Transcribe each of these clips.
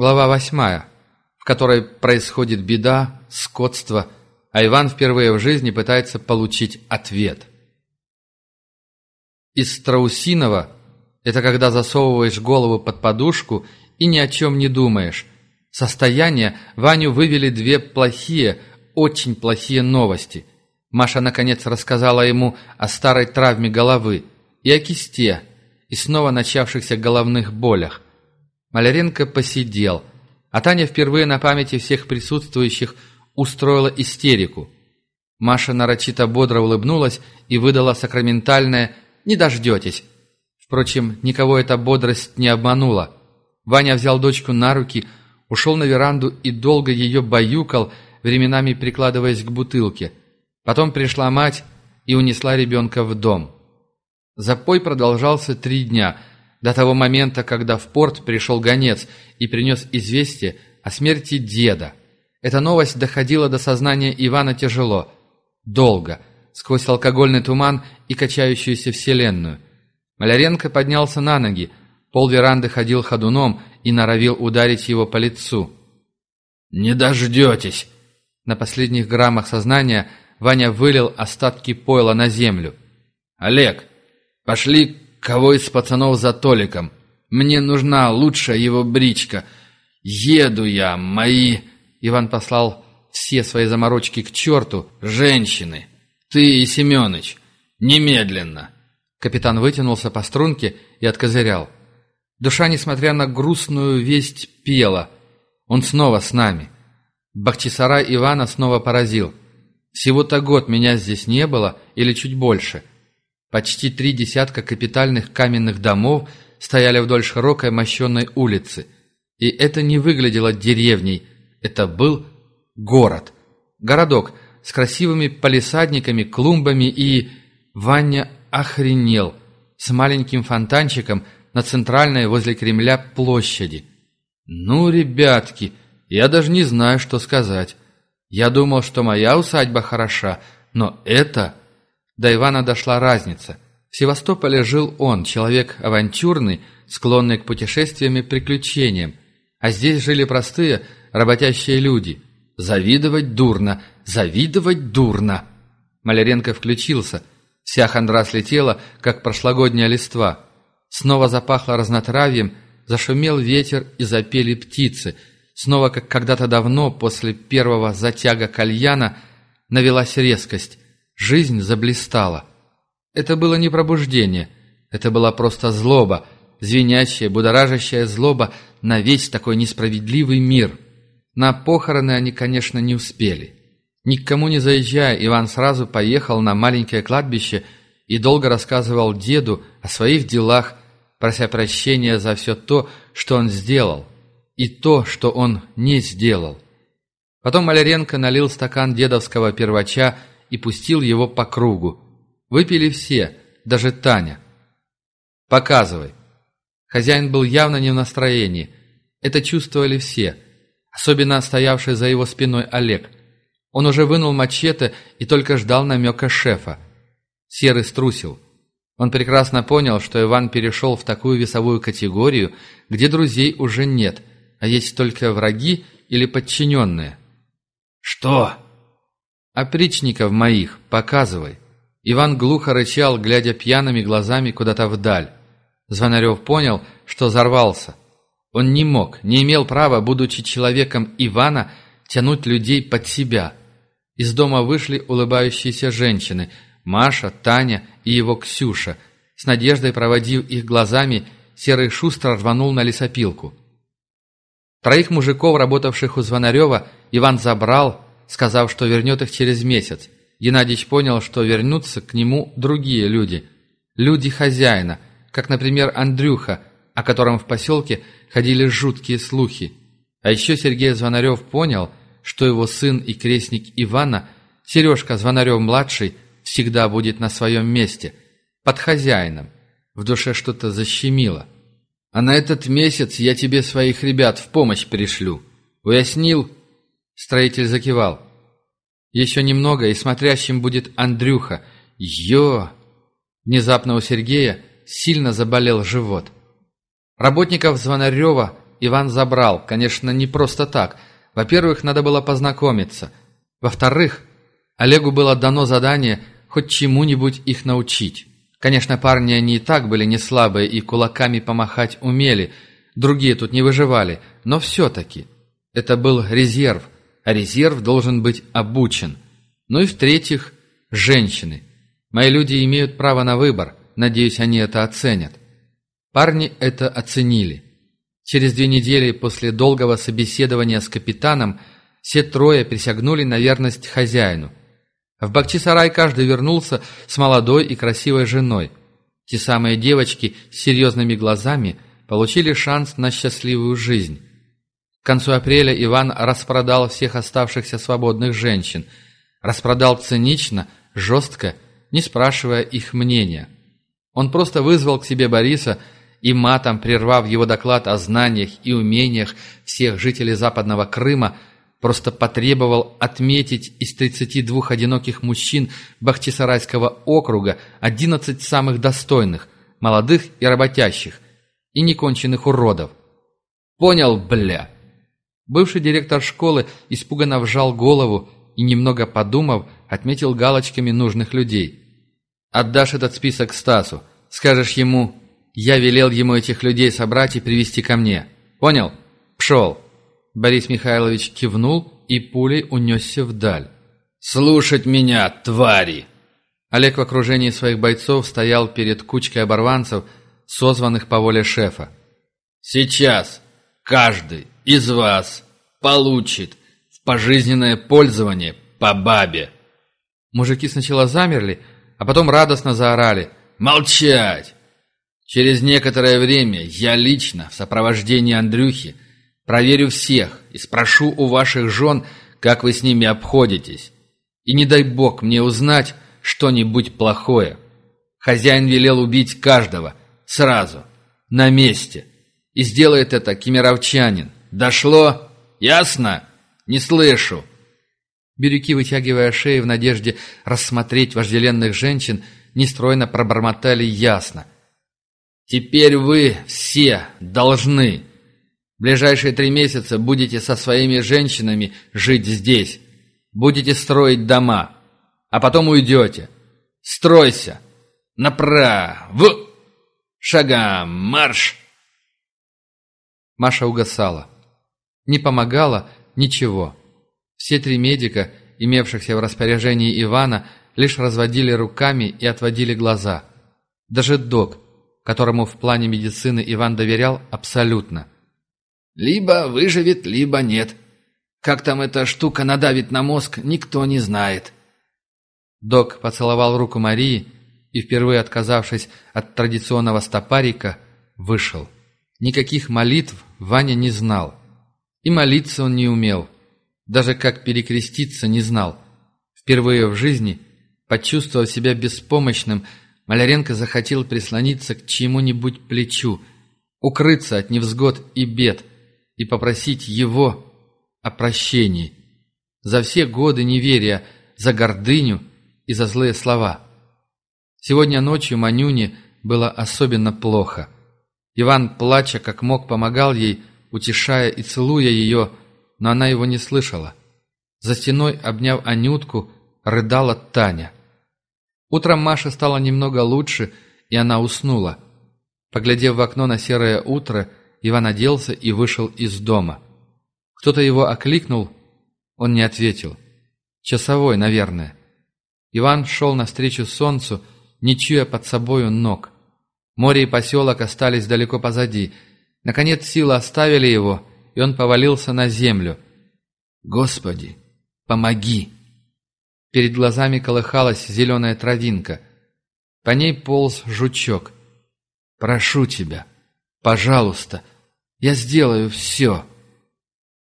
Глава восьмая, в которой происходит беда, скотство, а Иван впервые в жизни пытается получить ответ. Из страусиного – это когда засовываешь голову под подушку и ни о чем не думаешь. Состояние Ваню вывели две плохие, очень плохие новости. Маша наконец рассказала ему о старой травме головы и о кисте, и снова начавшихся головных болях. Маляренко посидел, а Таня впервые на памяти всех присутствующих устроила истерику. Маша нарочито бодро улыбнулась и выдала сакраментальное «Не дождетесь». Впрочем, никого эта бодрость не обманула. Ваня взял дочку на руки, ушел на веранду и долго ее баюкал, временами прикладываясь к бутылке. Потом пришла мать и унесла ребенка в дом. Запой продолжался три дня, до того момента, когда в порт пришел гонец и принес известие о смерти деда. Эта новость доходила до сознания Ивана тяжело, долго, сквозь алкогольный туман и качающуюся вселенную. Маляренко поднялся на ноги, пол веранды ходил ходуном и норовил ударить его по лицу. «Не дождетесь!» На последних граммах сознания Ваня вылил остатки пойла на землю. «Олег, пошли кого из пацанов за Толиком. Мне нужна лучшая его бричка. Еду я, мои...» Иван послал все свои заморочки к черту. «Женщины! Ты и Семеныч! Немедленно!» Капитан вытянулся по струнке и откозырял. Душа, несмотря на грустную весть, пела. Он снова с нами. Бахчисарай Ивана снова поразил. Всего-то год меня здесь не было, или чуть больше. Почти три десятка капитальных каменных домов стояли вдоль широкой мощенной улицы. И это не выглядело деревней, это был город. Городок с красивыми палисадниками, клумбами и... Ваня охренел. С маленьким фонтанчиком на центральной возле Кремля площади. Ну, ребятки, я даже не знаю, что сказать. Я думал, что моя усадьба хороша, но это... До Ивана дошла разница. В Севастополе жил он, человек авантюрный, склонный к путешествиям и приключениям. А здесь жили простые, работящие люди. Завидовать дурно, завидовать дурно. Маляренко включился. Вся хандра слетела, как прошлогодняя листва. Снова запахло разнотравьем, зашумел ветер и запели птицы – Снова, как когда-то давно, после первого затяга кальяна, навелась резкость. Жизнь заблистала. Это было не пробуждение. Это была просто злоба, звенящая, будоражащая злоба на весь такой несправедливый мир. На похороны они, конечно, не успели. Никому не заезжая, Иван сразу поехал на маленькое кладбище и долго рассказывал деду о своих делах, прося прощения за все то, что он сделал и то, что он не сделал. Потом Маляренко налил стакан дедовского первача и пустил его по кругу. Выпили все, даже Таня. «Показывай». Хозяин был явно не в настроении. Это чувствовали все, особенно стоявший за его спиной Олег. Он уже вынул мачете и только ждал намека шефа. Серый струсил. Он прекрасно понял, что Иван перешел в такую весовую категорию, где друзей уже нет – а есть только враги или подчиненные. «Что?» «Опричников моих, показывай». Иван глухо рычал, глядя пьяными глазами куда-то вдаль. Звонарев понял, что взорвался. Он не мог, не имел права, будучи человеком Ивана, тянуть людей под себя. Из дома вышли улыбающиеся женщины – Маша, Таня и его Ксюша. С надеждой проводив их глазами, серый шустро рванул на лесопилку. Троих мужиков, работавших у Звонарева, Иван забрал, сказав, что вернет их через месяц. Геннадьевич понял, что вернутся к нему другие люди. Люди хозяина, как, например, Андрюха, о котором в поселке ходили жуткие слухи. А еще Сергей Звонарев понял, что его сын и крестник Ивана, Сережка Звонарев-младший, всегда будет на своем месте, под хозяином. В душе что-то защемило. А на этот месяц я тебе своих ребят в помощь пришлю. Уяснил?» Строитель закивал. «Еще немного, и смотрящим будет Андрюха. Йо!» Внезапно у Сергея сильно заболел живот. Работников Звонарева Иван забрал, конечно, не просто так. Во-первых, надо было познакомиться. Во-вторых, Олегу было дано задание хоть чему-нибудь их научить. Конечно, парни они и так были не слабые и кулаками помахать умели, другие тут не выживали, но все-таки это был резерв, а резерв должен быть обучен. Ну и в-третьих, женщины. Мои люди имеют право на выбор, надеюсь, они это оценят. Парни это оценили. Через две недели после долгого собеседования с капитаном все трое присягнули на верность хозяину – в Бахчисарай каждый вернулся с молодой и красивой женой. Те самые девочки с серьезными глазами получили шанс на счастливую жизнь. К концу апреля Иван распродал всех оставшихся свободных женщин. Распродал цинично, жестко, не спрашивая их мнения. Он просто вызвал к себе Бориса и матом, прервав его доклад о знаниях и умениях всех жителей Западного Крыма, Просто потребовал отметить из 32 одиноких мужчин Бахчисарайского округа 11 самых достойных, молодых и работящих, и неконченных уродов. Понял, бля. Бывший директор школы испуганно вжал голову и, немного подумав, отметил галочками нужных людей. «Отдашь этот список Стасу. Скажешь ему, я велел ему этих людей собрать и привести ко мне. Понял? Пшел!» Борис Михайлович кивнул и пулей унесся вдаль. «Слушать меня, твари!» Олег в окружении своих бойцов стоял перед кучкой оборванцев, созванных по воле шефа. «Сейчас каждый из вас получит в пожизненное пользование по бабе!» Мужики сначала замерли, а потом радостно заорали. «Молчать! Через некоторое время я лично в сопровождении Андрюхи Проверю всех и спрошу у ваших жен, как вы с ними обходитесь. И не дай бог мне узнать что-нибудь плохое. Хозяин велел убить каждого, сразу, на месте. И сделает это кемеровчанин. Дошло? Ясно? Не слышу. Бирюки, вытягивая шеи в надежде рассмотреть вожделенных женщин, нестройно пробормотали ясно. «Теперь вы все должны ближайшие три месяца будете со своими женщинами жить здесь. Будете строить дома. А потом уйдете. Стройся. Направо. Шагом марш. Маша угасала. Не помогало ничего. Все три медика, имевшихся в распоряжении Ивана, лишь разводили руками и отводили глаза. Даже док, которому в плане медицины Иван доверял абсолютно – либо выживет, либо нет. Как там эта штука надавит на мозг, никто не знает. Док поцеловал руку Марии и, впервые отказавшись от традиционного стопарика, вышел. Никаких молитв Ваня не знал. И молиться он не умел. Даже как перекреститься не знал. Впервые в жизни, почувствовав себя беспомощным, Маляренко захотел прислониться к чему-нибудь плечу, укрыться от невзгод и бед, и попросить его о прощении за все годы неверия, за гордыню и за злые слова. Сегодня ночью Манюне было особенно плохо. Иван, плача как мог, помогал ей, утешая и целуя ее, но она его не слышала. За стеной, обняв Анютку, рыдала Таня. Утром Маше стало немного лучше, и она уснула. Поглядев в окно на серое утро, Иван оделся и вышел из дома. Кто-то его окликнул, он не ответил. Часовой, наверное. Иван шел навстречу солнцу, не чуя под собою ног. Море и поселок остались далеко позади. Наконец силы оставили его, и он повалился на землю. «Господи, помоги!» Перед глазами колыхалась зеленая травинка. По ней полз жучок. «Прошу тебя, пожалуйста, я сделаю все!»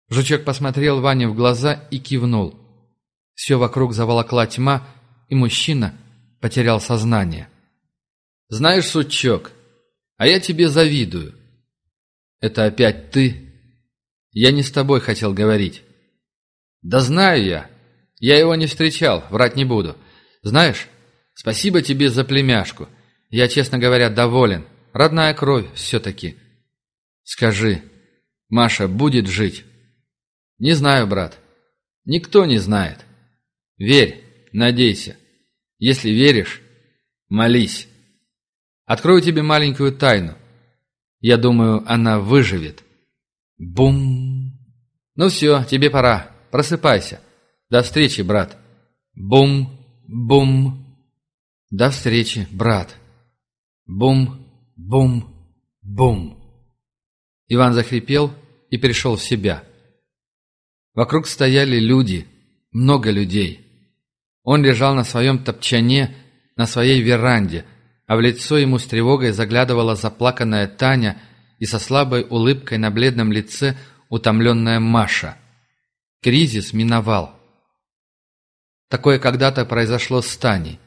Жучок посмотрел Ване в глаза и кивнул. Все вокруг заволокла тьма, и мужчина потерял сознание. «Знаешь, сучок, а я тебе завидую». «Это опять ты?» «Я не с тобой хотел говорить». «Да знаю я. Я его не встречал, врать не буду. Знаешь, спасибо тебе за племяшку. Я, честно говоря, доволен. Родная кровь все-таки». «Скажи, Маша будет жить? Не знаю, брат. Никто не знает. Верь, надейся. Если веришь, молись. Открою тебе маленькую тайну. Я думаю, она выживет. Бум. Ну все, тебе пора. Просыпайся. До встречи, брат. Бум, бум. До встречи, брат. Бум, бум, бум. Иван захрипел и пришел в себя. Вокруг стояли люди, много людей. Он лежал на своем топчане, на своей веранде, а в лицо ему с тревогой заглядывала заплаканная Таня и со слабой улыбкой на бледном лице утомленная Маша. Кризис миновал. Такое когда-то произошло с Таней.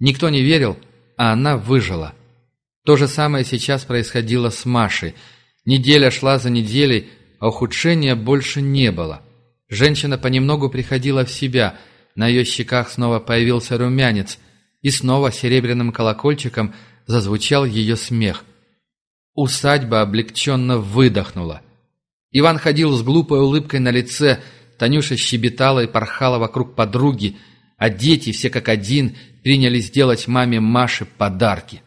Никто не верил, а она выжила. То же самое сейчас происходило с Машей. Неделя шла за неделей, а ухудшения больше не было. Женщина понемногу приходила в себя, на ее щеках снова появился румянец, и снова серебряным колокольчиком зазвучал ее смех. Усадьба облегченно выдохнула. Иван ходил с глупой улыбкой на лице, Танюша щебетала и порхала вокруг подруги, а дети, все как один, принялись делать маме Маше подарки.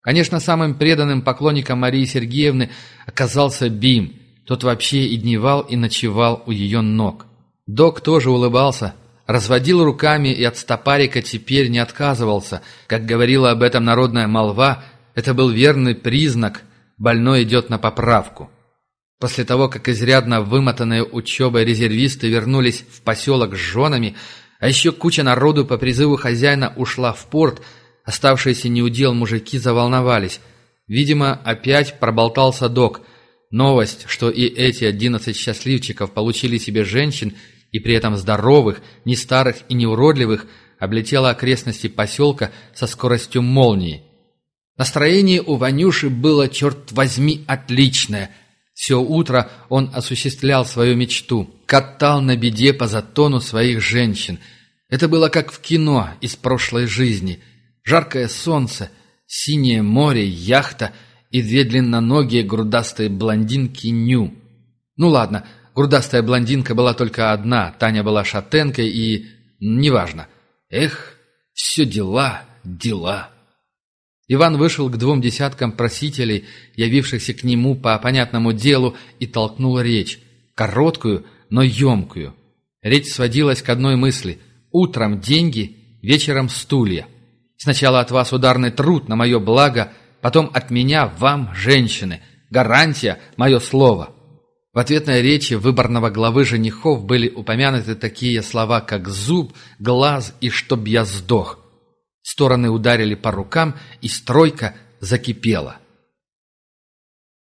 Конечно, самым преданным поклонником Марии Сергеевны оказался Бим. Тот вообще и дневал, и ночевал у ее ног. Док тоже улыбался, разводил руками и от стопарика теперь не отказывался. Как говорила об этом народная молва, это был верный признак, больной идет на поправку. После того, как изрядно вымотанные учебой резервисты вернулись в поселок с женами, а еще куча народу по призыву хозяина ушла в порт, оставшиеся неудел мужики заволновались. Видимо, опять проболтался док. Новость, что и эти одиннадцать счастливчиков получили себе женщин, и при этом здоровых, не старых и не уродливых, облетела окрестности поселка со скоростью молнии. Настроение у Ванюши было, черт возьми, отличное – все утро он осуществлял свою мечту, катал на беде по затону своих женщин. Это было как в кино из прошлой жизни. Жаркое солнце, синее море, яхта и две длинноногие грудастые блондинки Ню. Ну ладно, грудастая блондинка была только одна, Таня была шатенкой и... неважно. Эх, все дела, дела. Иван вышел к двум десяткам просителей, явившихся к нему по понятному делу, и толкнул речь. Короткую, но емкую. Речь сводилась к одной мысли. Утром деньги, вечером стулья. Сначала от вас ударный труд на мое благо, потом от меня вам, женщины. Гарантия – мое слово. В ответной речи выборного главы женихов были упомянуты такие слова, как «зуб», «глаз» и «чтоб я сдох». Стороны ударили по рукам, и стройка закипела.